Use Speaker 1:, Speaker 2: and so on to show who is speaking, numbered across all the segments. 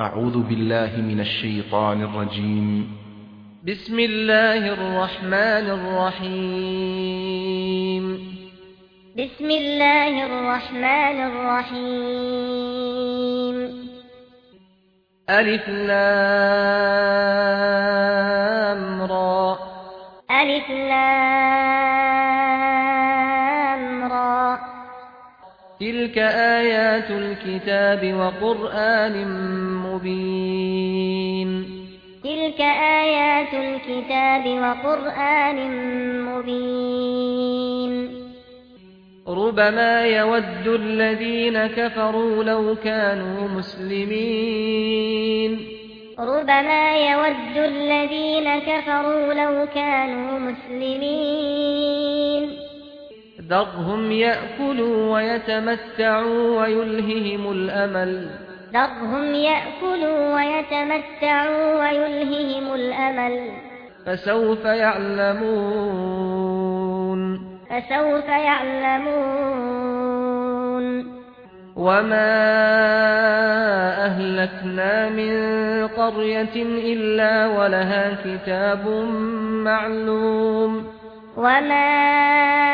Speaker 1: أعوذ بالله من الشيطان الرجيم.
Speaker 2: بسم الله الرحمن الرحيم.
Speaker 3: بسم الله الرحمن الرحيم.
Speaker 2: ألف لام را.
Speaker 3: ألف لام را.
Speaker 2: تلك آيات الكتاب وقرآن مبين.
Speaker 3: تلك آيات الكتاب وقرآن مبين.
Speaker 2: ربما يود الذين كفروا لو كانوا مسلمين.
Speaker 3: ربما يود الذين كفروا لو كانوا مسلمين.
Speaker 2: دغهم يأكلوا ويتمتعوا ويلههم الأمل.
Speaker 3: ذرهم يأكلوا ويتمتعوا ويلههم الأمل
Speaker 2: فسوف يعلمون
Speaker 3: فسوف يعلمون
Speaker 2: وما أهلكنا من قرية إلا ولها كتاب معلوم
Speaker 3: وما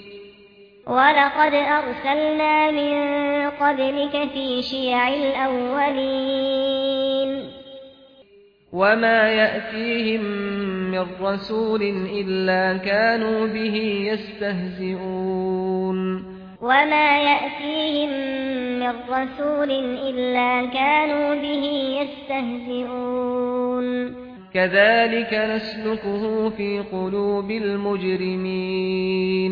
Speaker 3: ولقد أرسلنا من قبلك في شيع الأولين.
Speaker 2: وما يأتيهم من رسول إلا كانوا به يستهزئون.
Speaker 3: وما يأتيهم من رسول إلا كانوا به يستهزئون.
Speaker 2: كذلك نسلكه في قلوب المجرمين.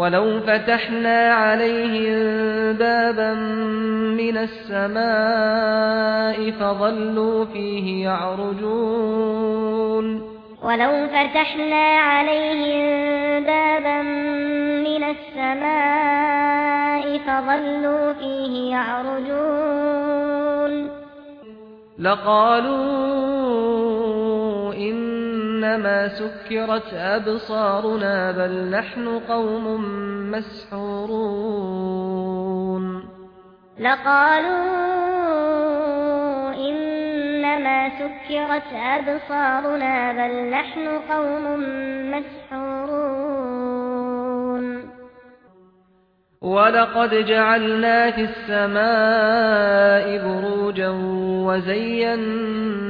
Speaker 2: ولو فتحنا عليهم بابا من السماء فظلوا فيه يعرجون
Speaker 3: ولو فتحنا عليهم بابا من السماء فظلوا فيه يعرجون
Speaker 2: لقالوا إنما سكرت أبصارنا بل نحن قوم مسحورون.
Speaker 3: لقالوا إنما سكرت أبصارنا بل نحن قوم مسحورون.
Speaker 2: وَلَقَدْ جَعَلْنَا فِي السَّمَاءِ بُرُوجًا وَزَيَّنَّا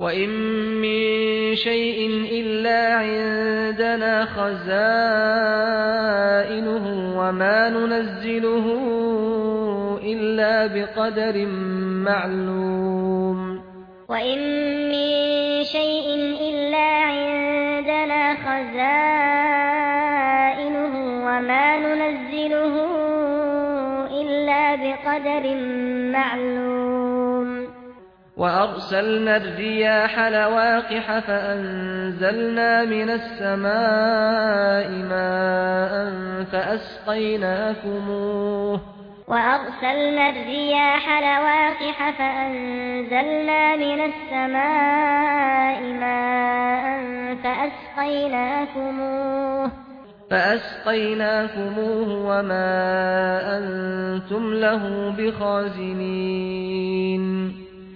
Speaker 2: وإن من شيء إلا عندنا خزائنه وما ننزله إلا بقدر معلوم
Speaker 3: وإن من شيء إلا عندنا خزائنه وما ننزله إلا بقدر معلوم
Speaker 2: وأرسلنا الرياح لواقح فأنزلنا من السماء ماء فأسقيناكموه
Speaker 3: وأرسلنا الرياح لواقح فأنزلنا من السماء ماء فأسقيناكموه
Speaker 2: فأسقيناكموه وما أنتم له بخازنين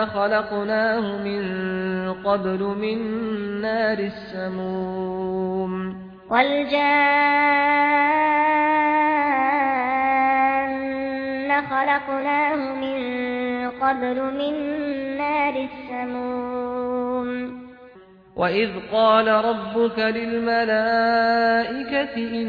Speaker 2: الذين خلقناه من قبل من نار السموم.
Speaker 3: والجان خلقناه من قبل من نار السموم.
Speaker 2: وإذ قال ربك للملائكة إن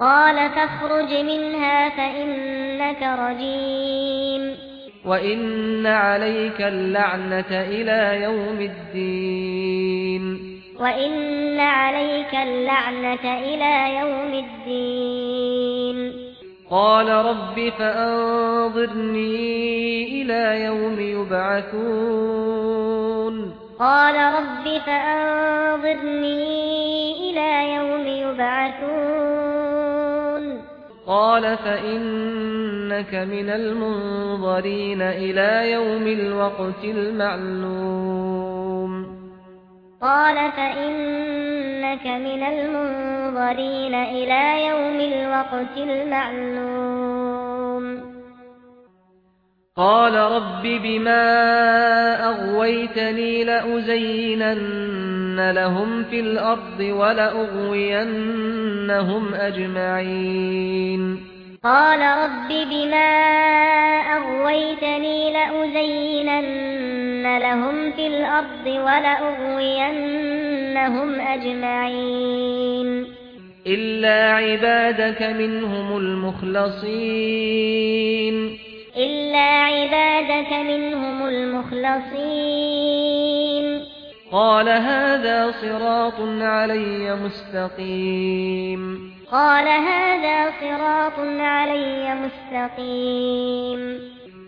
Speaker 3: قال فاخرج منها فإنك رجيم.
Speaker 2: وإن عليك اللعنة إلى يوم الدين.
Speaker 3: وإن عليك اللعنة إلى يوم الدين.
Speaker 2: قال رب فأنظرني إلى يوم يبعثون.
Speaker 3: قال رب فأنظرني إلى يوم يبعثون.
Speaker 2: قال فإنك من المنظرين إلى يوم الوقت المعلوم.
Speaker 3: قال فإنك من المنظرين إلى يوم الوقت المعلوم.
Speaker 2: قال رب بما أغويتني لأزينن لهم في الأرض ولأغوينهم أجمعين
Speaker 3: قال رب بما أغويتني لأزينن لهم في الأرض ولأغوينهم أجمعين
Speaker 2: إلا عبادك منهم المخلصين
Speaker 3: إلا عبادك منهم المخلصين
Speaker 2: قال هذا صراط علي مستقيم.
Speaker 3: قال هذا صراط علي مستقيم.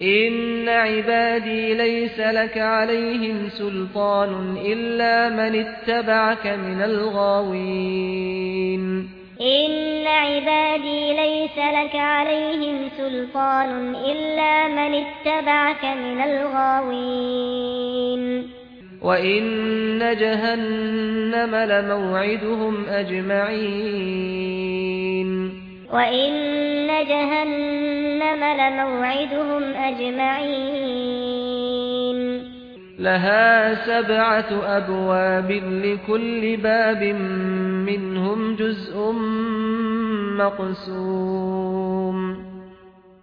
Speaker 2: إن عبادي ليس لك عليهم سلطان إلا من اتبعك من الغاوين.
Speaker 3: إن عبادي ليس لك عليهم سلطان إلا من اتبعك من الغاوين.
Speaker 2: وَإِنَّ جَهَنَّمَ لَمَوْعِدُهُمْ أَجْمَعِينَ
Speaker 3: وَإِنَّ جَهَنَّمَ لَمَوْعِدُهُمْ أَجْمَعِينَ
Speaker 2: لَهَا سَبْعَةُ أَبْوَابٍ لِكُلِّ بَابٍ مِنْهُمْ جُزْءٌ مَقْسُومٌ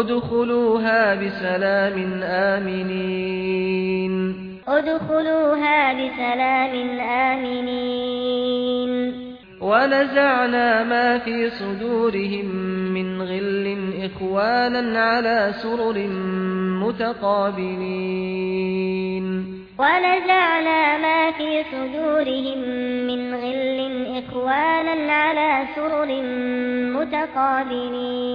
Speaker 2: ادخلوها بسلام آمنين
Speaker 3: ادخلوها بسلام آمنين
Speaker 2: ونزعنا ما في صدورهم من غل إخوانا على سرر متقابلين.
Speaker 3: ونزعنا ما في صدورهم من غل إخوانا على سرر متقابلين.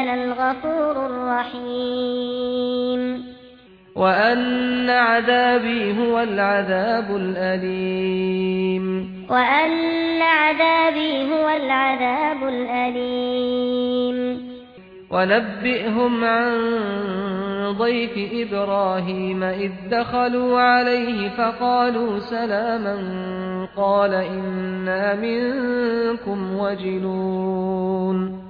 Speaker 3: كان الغفور الرحيم
Speaker 2: وأن عذابي هو العذاب الأليم
Speaker 3: وأن عذابي هو العذاب الأليم
Speaker 2: ونبئهم عن ضيف إبراهيم إذ دخلوا عليه فقالوا سلاما قال إنا منكم وجلون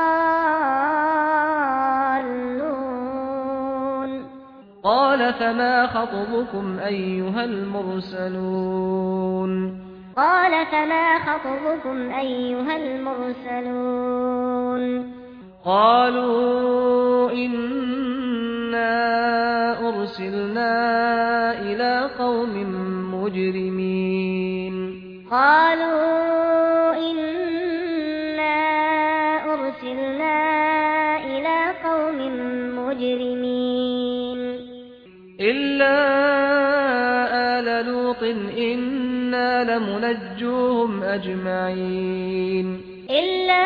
Speaker 2: قال فما خطبكم أيها المرسلون
Speaker 3: قال فما خطبكم أيها المرسلون
Speaker 2: قالوا إنا أرسلنا إلى قوم مجرمين
Speaker 3: قالوا إنا أرسلنا إلى قوم مجرمين
Speaker 2: آل لوط إنا لمنجوهم أجمعين
Speaker 3: إلا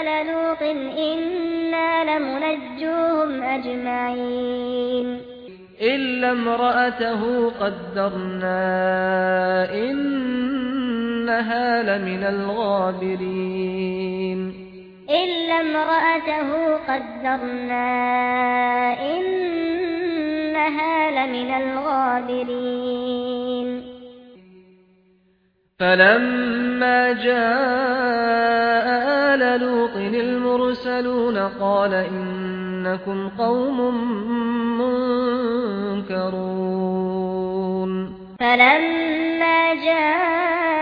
Speaker 3: آل لوط إنا لمنجوهم أجمعين
Speaker 2: إلا امرأته قدرنا إنها لمن الغابرين
Speaker 3: إلا امرأته قدرنا إنها إنها لمن الغابرين
Speaker 2: فلما جاء آل لوط المرسلون قال إنكم قوم منكرون
Speaker 3: فلما جاء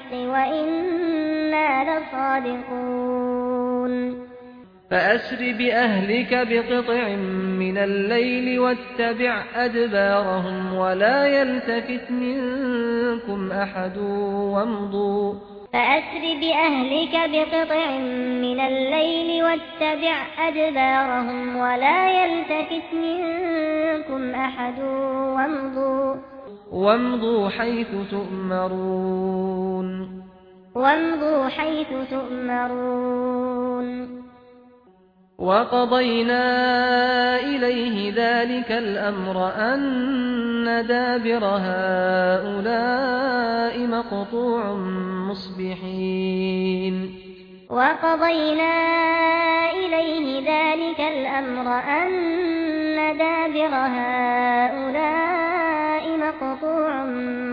Speaker 3: الْحَقِّ وَإِنَّا لَصَادِقُونَ
Speaker 2: فَأَسْرِ بِأَهْلِكَ بِقِطْعٍ مِنَ اللَّيْلِ وَاتَّبِعْ أَدْبَارَهُمْ وَلَا يَلْتَفِتْ مِنكُمْ أَحَدٌ وَامْضُوا
Speaker 3: فأسر بأهلك بقطع من الليل واتبع أدبارهم ولا يلتكت منكم أحد وامضوا
Speaker 2: وامضوا حيث تؤمرون.
Speaker 3: وامضوا حيث تؤمرون.
Speaker 2: وَقَضَيْنَا إِلَيْهِ ذَلِكَ الْأَمْرَ أَنَّ دَابِرَ هَؤُلَاءِ مَقْطُوعٌ مُصْبِحِينَ.
Speaker 3: وَقَضَيْنَا إِلَيْهِ ذَلِكَ الْأَمْرَ أَنَّ دَابِرَ هَؤُلَاءِ مَقْطُوعٌ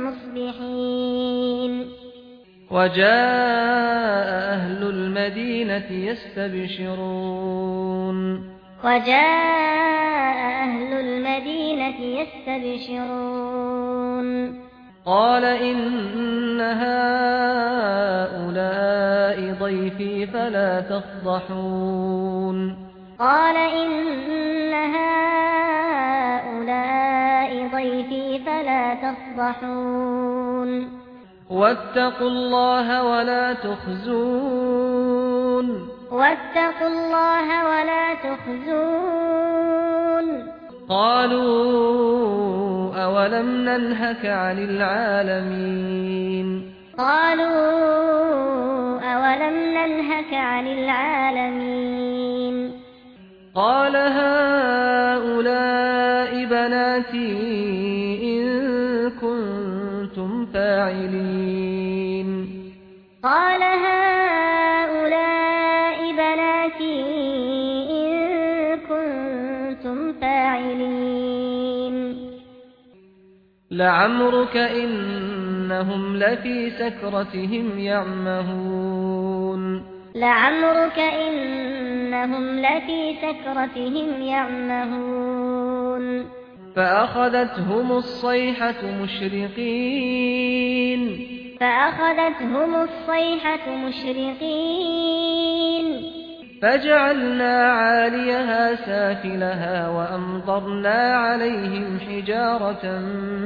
Speaker 3: مُصْبِحِينَ.
Speaker 2: وجاء أهل المدينة يستبشرون.
Speaker 3: وجاء أهل المدينة يستبشرون.
Speaker 2: قال إن هؤلاء ضيفي فلا تفضحون.
Speaker 3: قال إن هؤلاء ضيفي فلا تفضحون.
Speaker 2: واتقوا الله ولا تخزون
Speaker 3: واتقوا الله ولا تخزون
Speaker 2: قالوا اولم ننهك عن العالمين
Speaker 3: قالوا اولم ننهك عن العالمين
Speaker 2: قال هؤلاء بناتي فاعلين
Speaker 3: قال هؤلاء بناتي إن كنتم فاعلين.
Speaker 2: لعمرك إنهم لفي سكرتهم يعمهون.
Speaker 3: لعمرك إنهم لفي سكرتهم يعمهون.
Speaker 2: فأخذتهم الصيحة مشرقين
Speaker 3: فأخذتهم الصيحة مشرقين
Speaker 2: فجعلنا عاليها سافلها وأمطرنا عليهم حجارة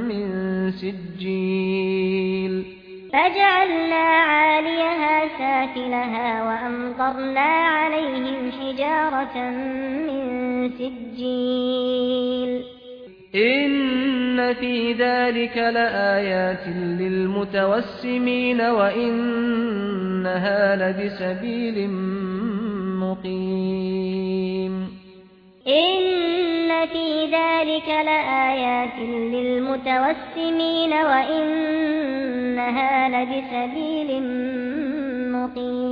Speaker 2: من سجيل
Speaker 3: فجعلنا عاليها سافلها وأمطرنا عليهم حجارة من سجيل
Speaker 2: إن في ذلك لآيات للمتوسمين وإنها لبسبيل مقيم
Speaker 3: إن في ذلك لآيات للمتوسمين وإنها لبسبيل مقيم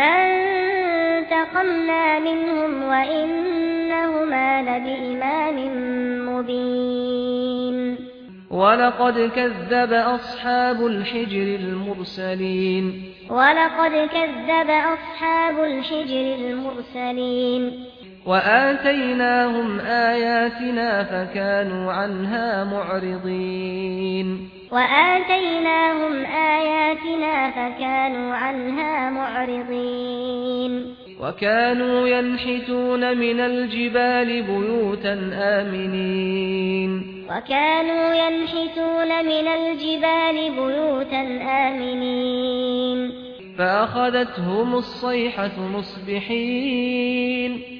Speaker 3: فانتقمنا منهم وإنهما لبإمام مبين.
Speaker 2: ولقد كذب أصحاب الحجر المرسلين.
Speaker 3: ولقد كذب أصحاب الحجر المرسلين.
Speaker 2: وآتيناهم آياتنا فكانوا عنها معرضين.
Speaker 3: وآتيناهم آياتنا فكانوا عنها معرضين.
Speaker 2: وكانوا ينحتون من الجبال بيوتا آمنين.
Speaker 3: وكانوا ينحتون من الجبال بيوتا آمنين.
Speaker 2: فأخذتهم الصيحة مصبحين.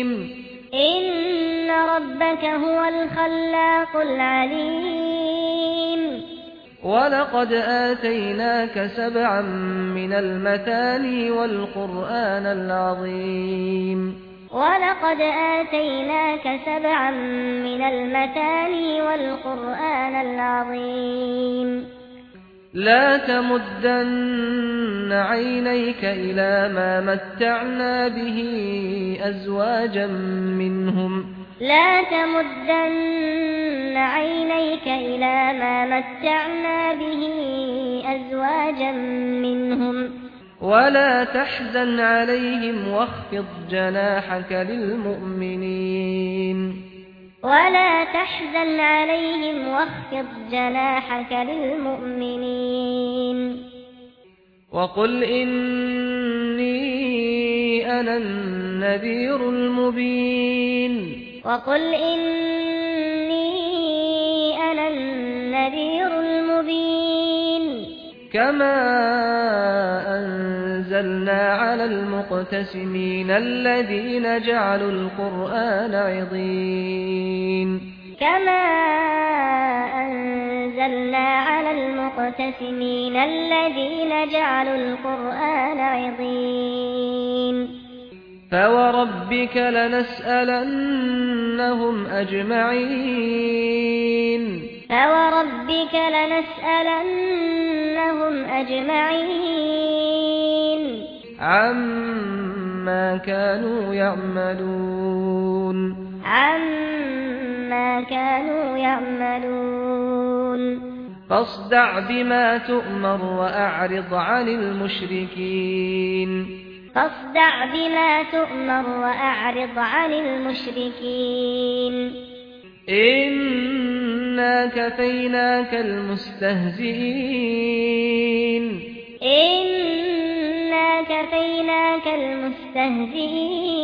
Speaker 3: إن ربك هو الخلاق العليم
Speaker 2: ولقد آتيناك سبعا من المثاني والقرآن العظيم
Speaker 3: ولقد آتيناك سبعا من المثاني والقرآن العظيم
Speaker 2: لا تمدن عينيك إلى ما متعنا به أزواجا منهم.
Speaker 3: لا تمدن عينيك إلى ما متعنا به أزواجا منهم.
Speaker 2: ولا تحزن عليهم واخفض جناحك للمؤمنين.
Speaker 3: ولا تحزن عليهم واخفض جناحك للمؤمنين.
Speaker 2: وقل إني أنا النذير المبين.
Speaker 3: وقل إني أنا النذير المبين.
Speaker 2: كما أنت نزلنا على المقتسمين الذين جعلوا القرآن عضين.
Speaker 3: كما أنزلنا على المقتسمين الذين جعلوا القرآن عضين.
Speaker 2: فوربك لنسألنهم أجمعين.
Speaker 3: فوربك لنسألنهم أجمعين.
Speaker 2: عما كانوا يعملون
Speaker 3: عما كانوا يعملون
Speaker 2: فاصدع بما تؤمر وأعرض عن المشركين
Speaker 3: فاصدع بما تؤمر وأعرض عن المشركين
Speaker 2: إنا كفيناك المستهزئين
Speaker 3: إنا كفيناك المستهزئين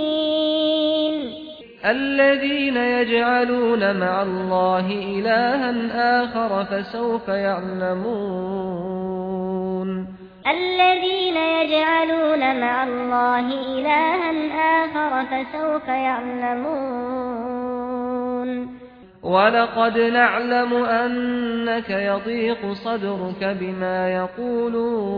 Speaker 2: الذين يجعلون مع الله إلها آخر فسوف يعلمون
Speaker 3: الذين يجعلون مع الله إلها آخر فسوف يعلمون
Speaker 2: وَلَقَدْ نَعْلَمُ أَنَّكَ يَضِيقُ صَدْرُكَ بِمَا يَقُولُونَ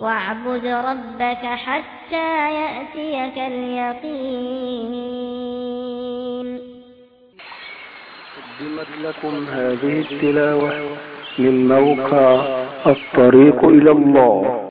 Speaker 3: واعبد ربك حتى يأتيك اليقين.
Speaker 4: قدمت لكم هذه التلاوة من موقع الطريق إلى الله.